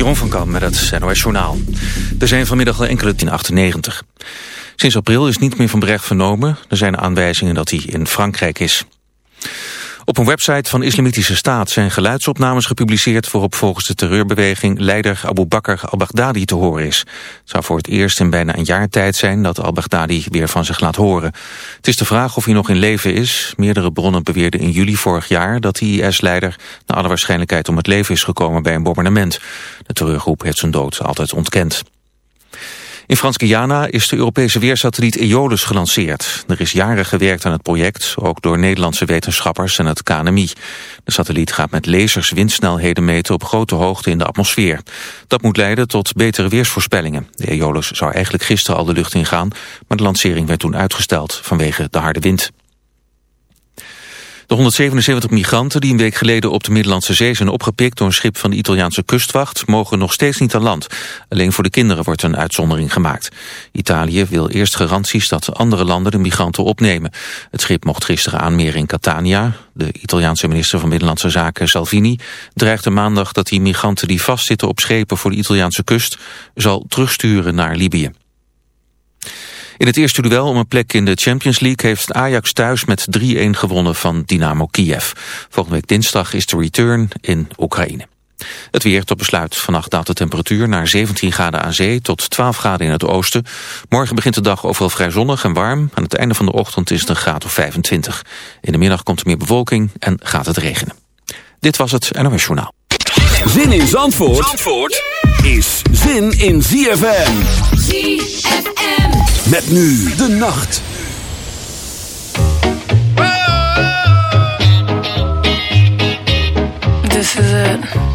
Jeroen van Kamp met het NOS Journaal. Er zijn vanmiddag al enkele 1098. Sinds april is niet meer van Brecht vernomen. Er zijn aanwijzingen dat hij in Frankrijk is. Op een website van Islamitische Staat zijn geluidsopnames gepubliceerd... waarop volgens de terreurbeweging leider Abu Bakr al-Baghdadi te horen is. Het zou voor het eerst in bijna een jaar tijd zijn dat al-Baghdadi weer van zich laat horen. Het is de vraag of hij nog in leven is. Meerdere bronnen beweerden in juli vorig jaar dat de IS-leider... naar alle waarschijnlijkheid om het leven is gekomen bij een bombardement. De terreurgroep heeft zijn dood altijd ontkend. In Frans-Guyana is de Europese weersatelliet Eolus gelanceerd. Er is jaren gewerkt aan het project, ook door Nederlandse wetenschappers en het KNMI. De satelliet gaat met lasers windsnelheden meten op grote hoogte in de atmosfeer. Dat moet leiden tot betere weersvoorspellingen. De Eolus zou eigenlijk gisteren al de lucht ingaan, maar de lancering werd toen uitgesteld vanwege de harde wind. De 177 migranten die een week geleden op de Middellandse Zee zijn opgepikt door een schip van de Italiaanse kustwacht mogen nog steeds niet aan land. Alleen voor de kinderen wordt een uitzondering gemaakt. Italië wil eerst garanties dat andere landen de migranten opnemen. Het schip mocht gisteren aanmeren in Catania. De Italiaanse minister van Binnenlandse Zaken Salvini dreigde maandag dat die migranten die vastzitten op schepen voor de Italiaanse kust zal terugsturen naar Libië. In het eerste duel om een plek in de Champions League heeft Ajax thuis met 3-1 gewonnen van Dynamo Kiev. Volgende week dinsdag is de return in Oekraïne. Het weer tot besluit. Vannacht daalt de temperatuur naar 17 graden aan zee tot 12 graden in het oosten. Morgen begint de dag overal vrij zonnig en warm. Aan het einde van de ochtend is het een graad of 25. In de middag komt er meer bewolking en gaat het regenen. Dit was het NOS Journaal. Zin in Zandvoort, Zandvoort is zin in ZFM. ZFM. Met nu de nacht. This is it.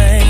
time.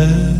there.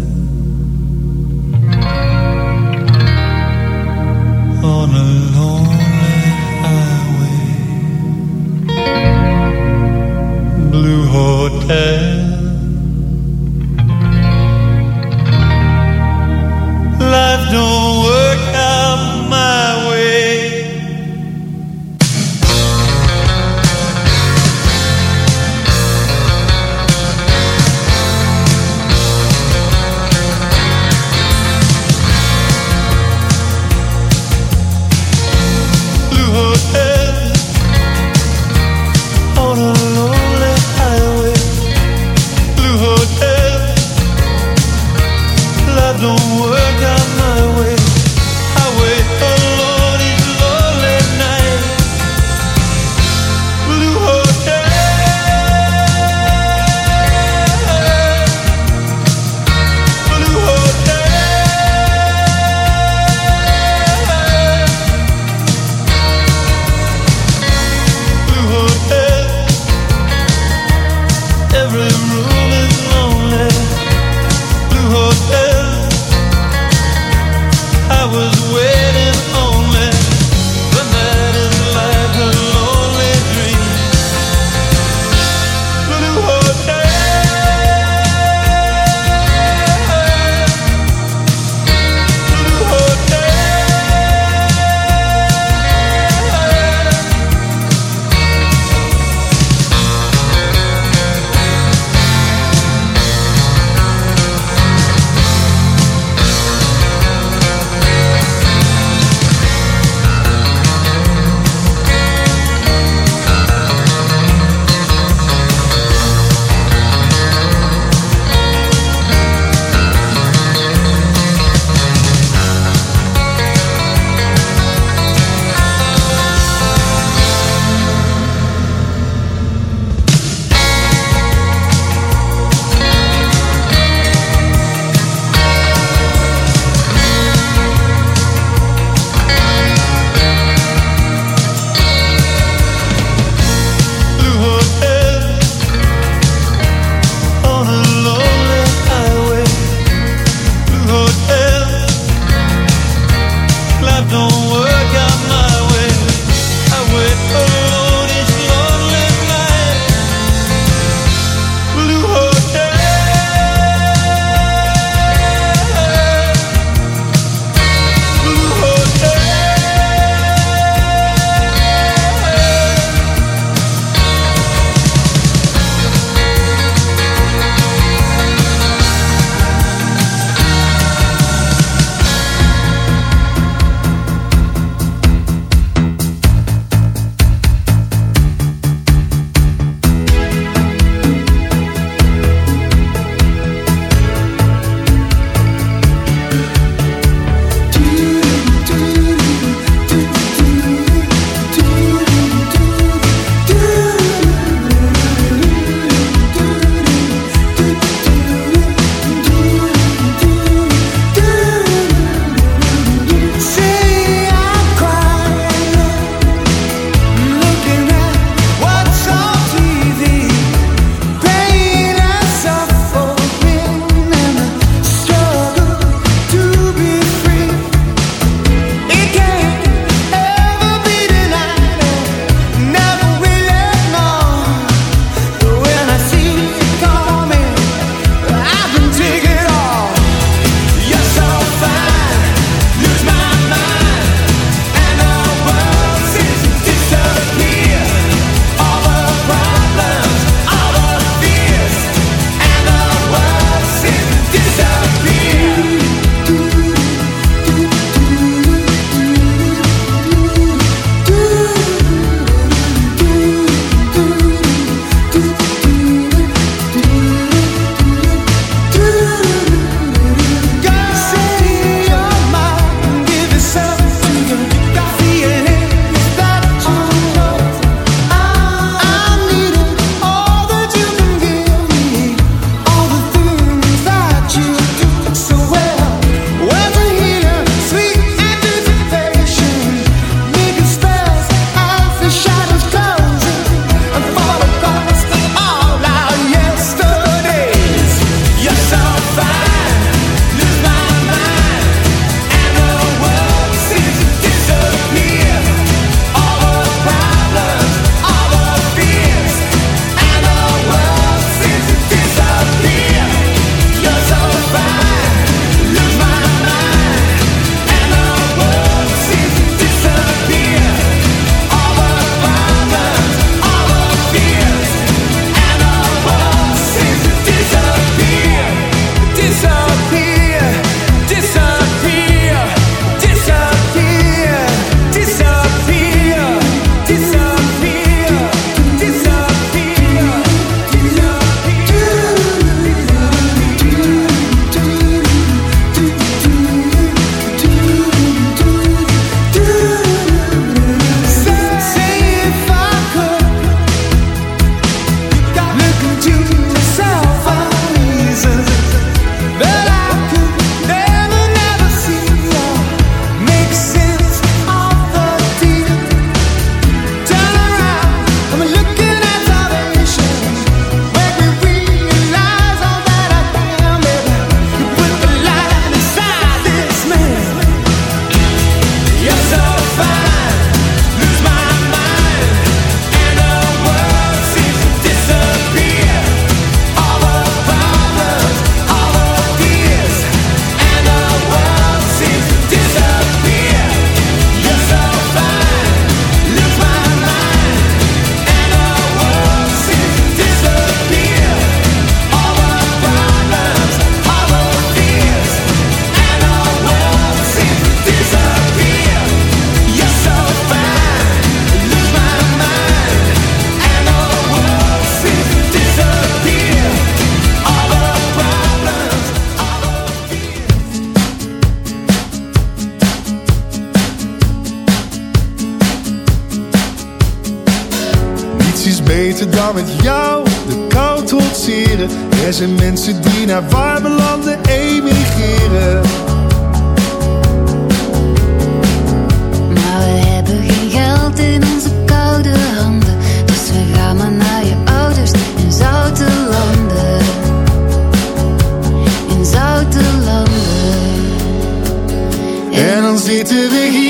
to the heat.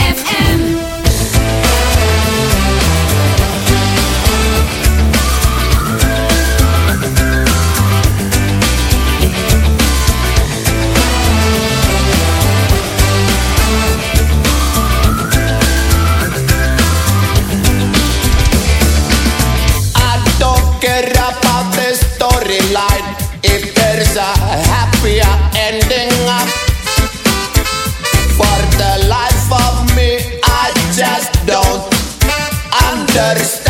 Paris.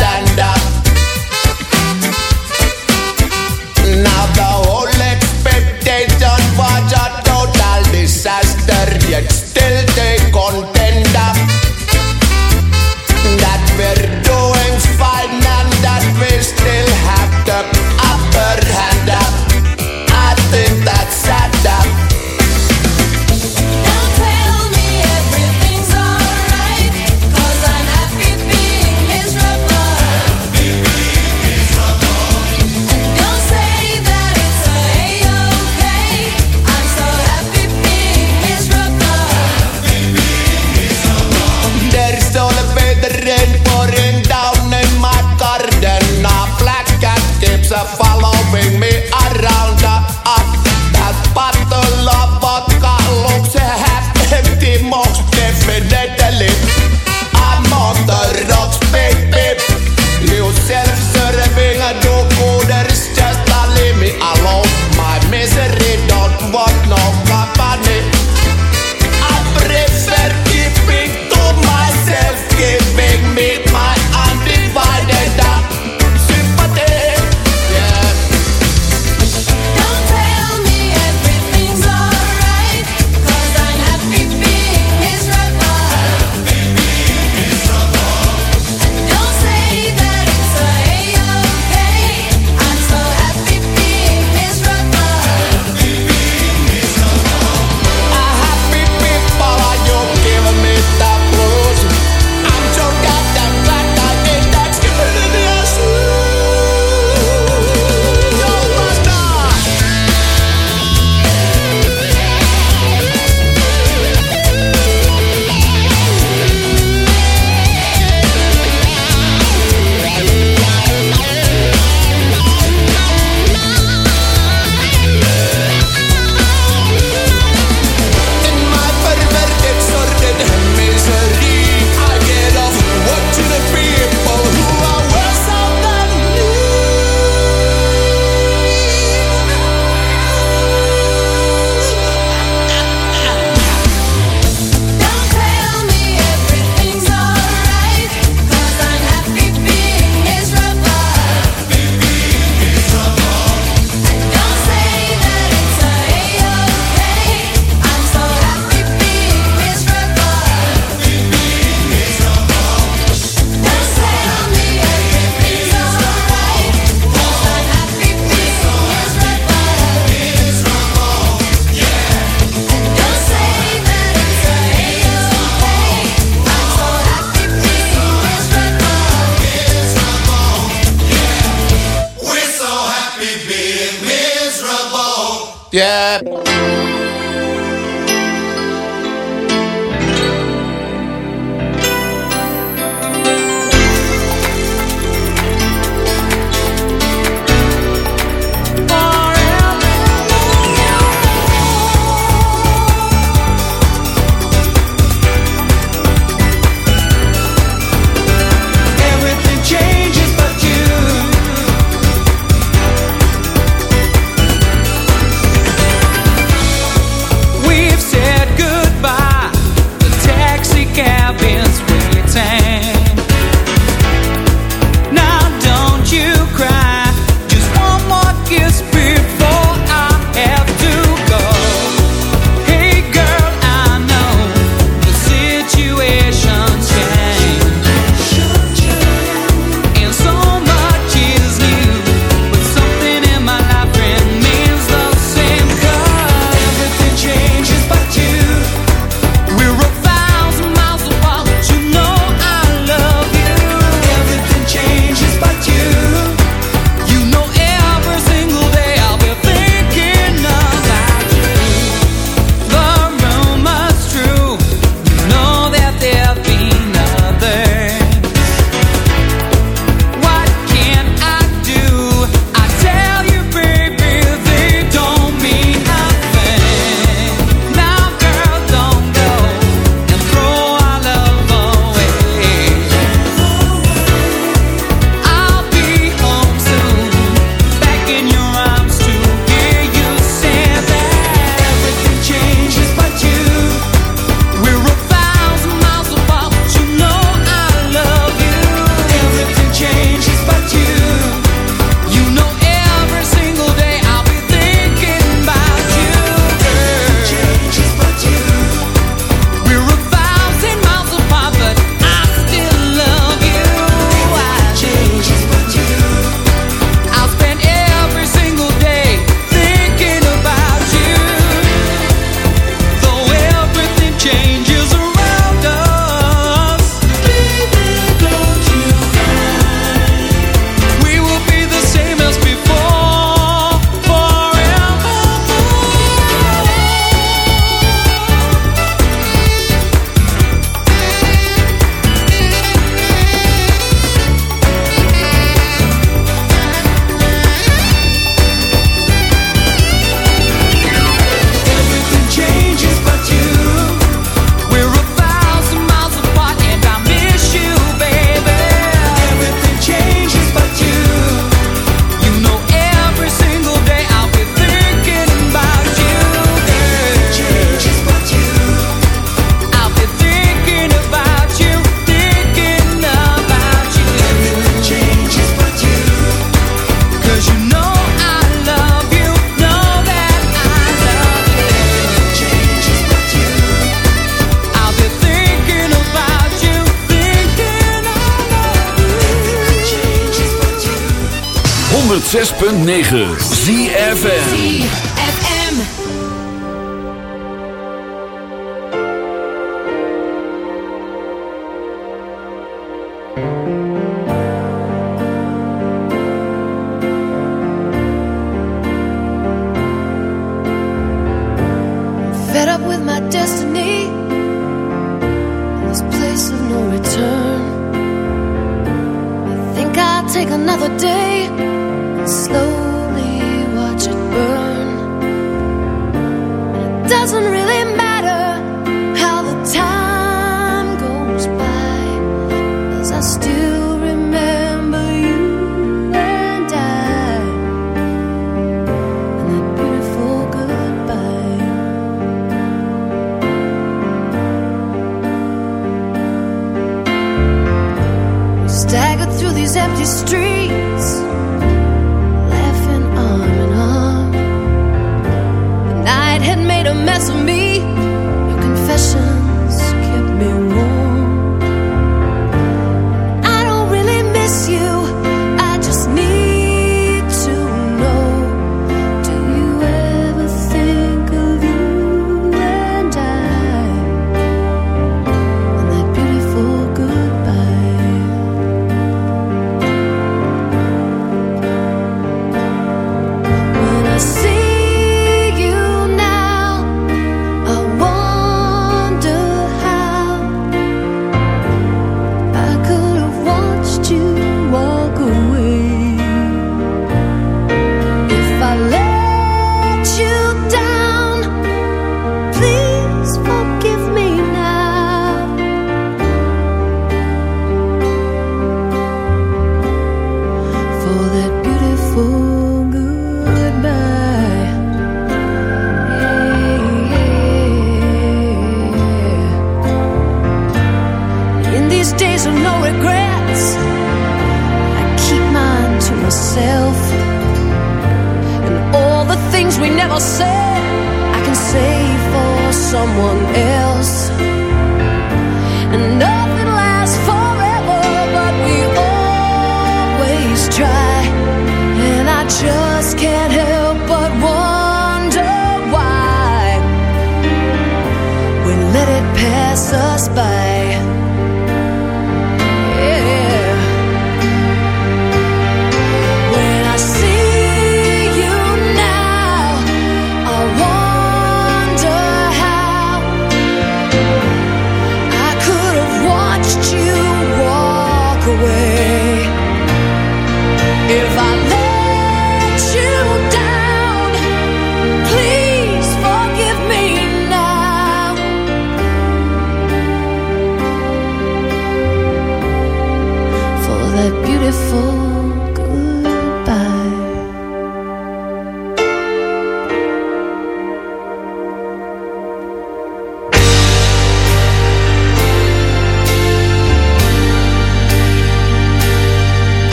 Empty streets,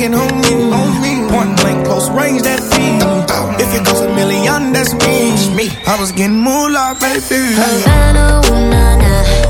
swinging on me. Point blank, close range, that thing. If it goes a million, that's me. I was getting moolah, baby. Havana, ooh, nah, nah.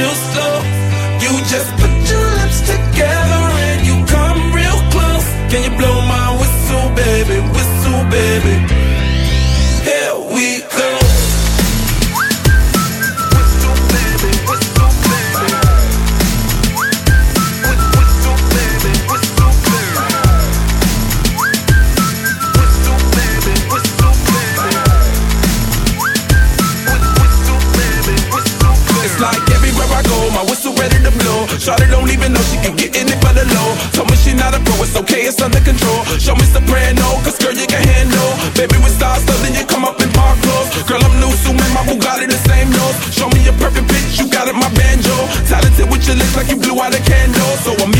will it's under control. Show me soprano, cause girl, you can handle. Baby, with stars, so then you come up in park clothes. Girl, I'm new, so my Bugatti the same nose. Show me your perfect pitch, you got it, my banjo. Talented with your lips like you blew out a candle. So I'm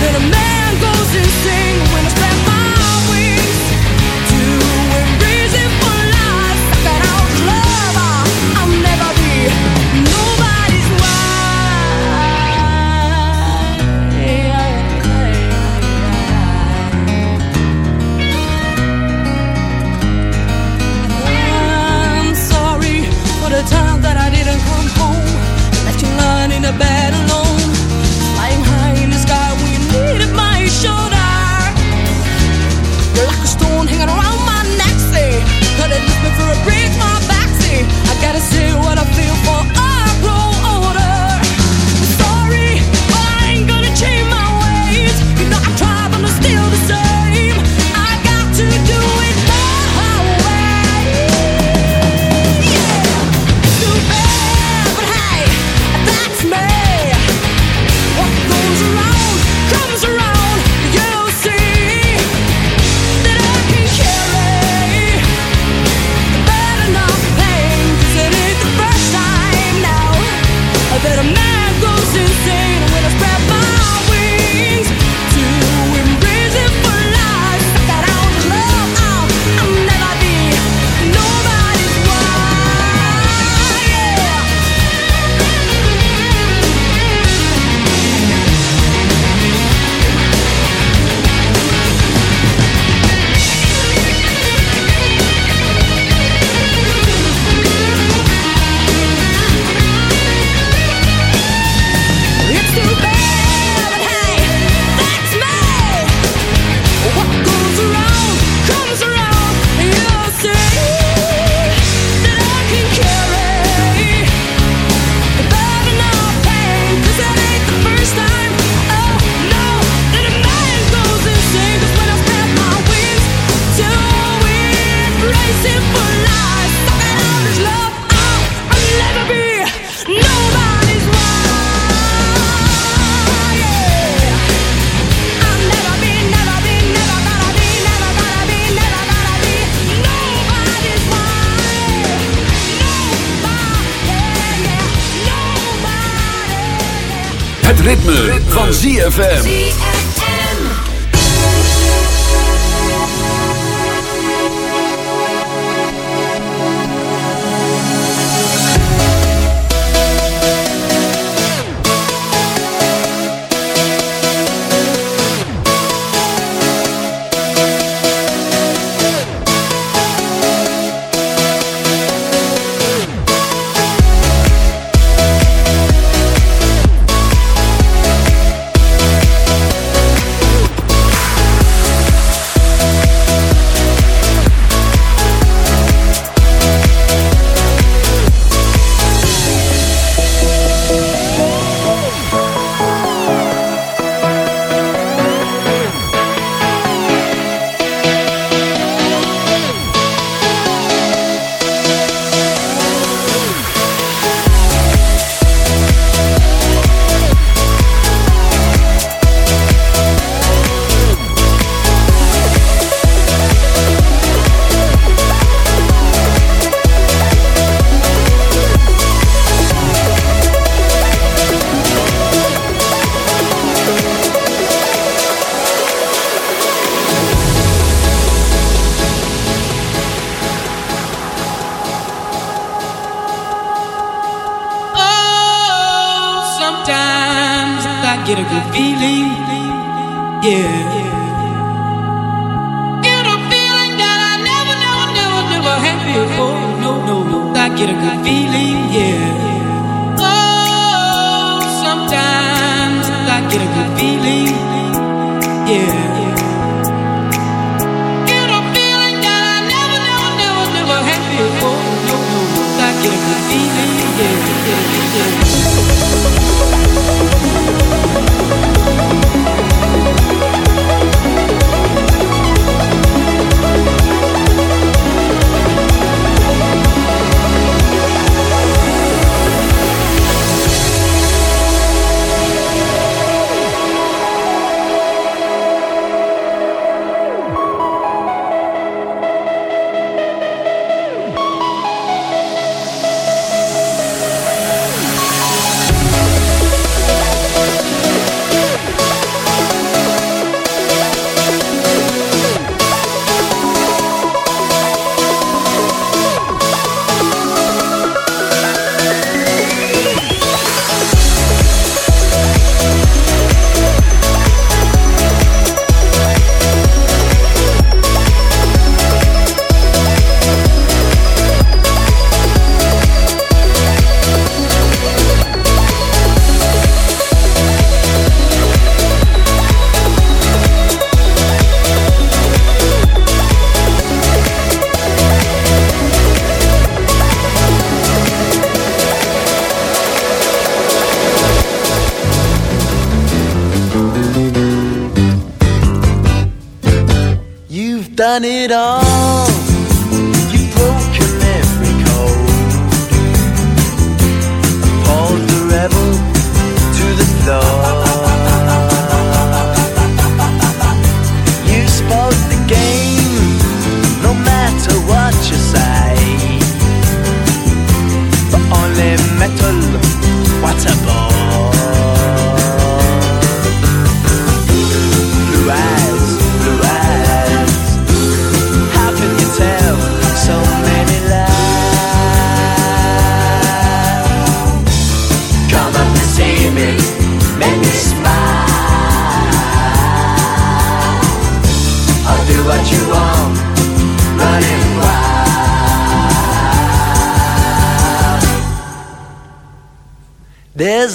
that a man goes insane when I to bed alone. Flying high in the sky when you needed my shoulder. You're like a stone hanging around my neck, for a my. I gotta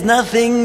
nothing